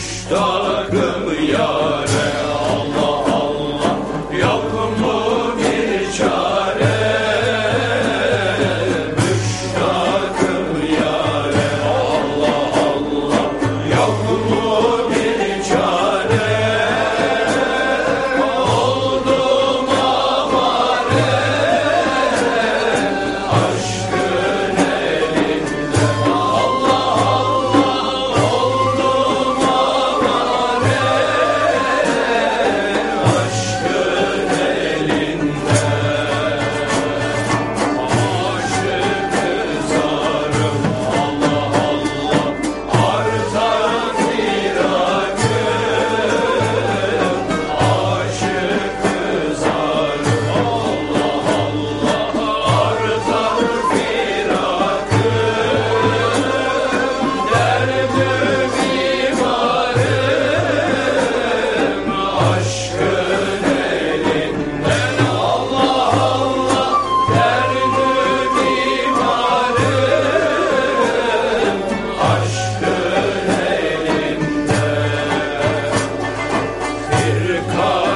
Müştakım yare Allah come.